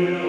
you.